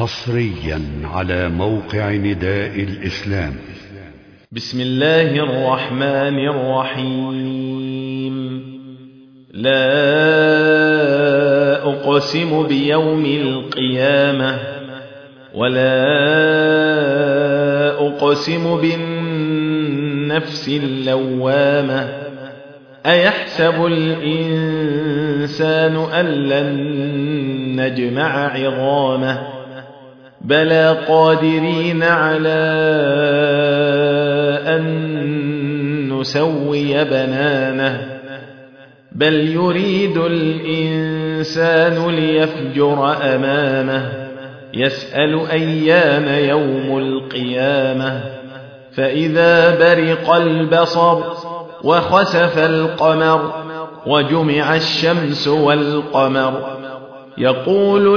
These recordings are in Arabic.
حصريا على موقع نداء الإسلام. بسم الله الرحمن الرحيم. لا أقسم بيوم القيامة ولا أقسم بالنفس اللوامة. أيحسب الإنسان أن لن نجمع عظامه؟ بلى قادرين على أن نسوي بنانه بل يريد الإنسان ليفجر أمامه يسأل أيان يوم القيامة فإذا برق البصر وخسف القمر وجمع الشمس والقمر يقول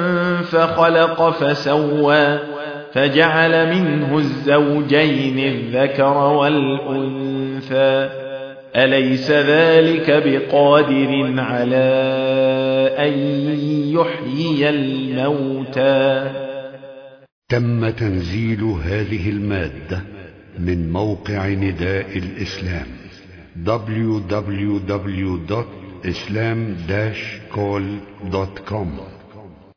فخلق فسوى فجعل منه الزوجين الذكر والأنثى أليس ذلك بقادر على أن يحيي الموتى؟ تم تنزيل هذه المادة من موقع نداء الإسلام www.islam-call.com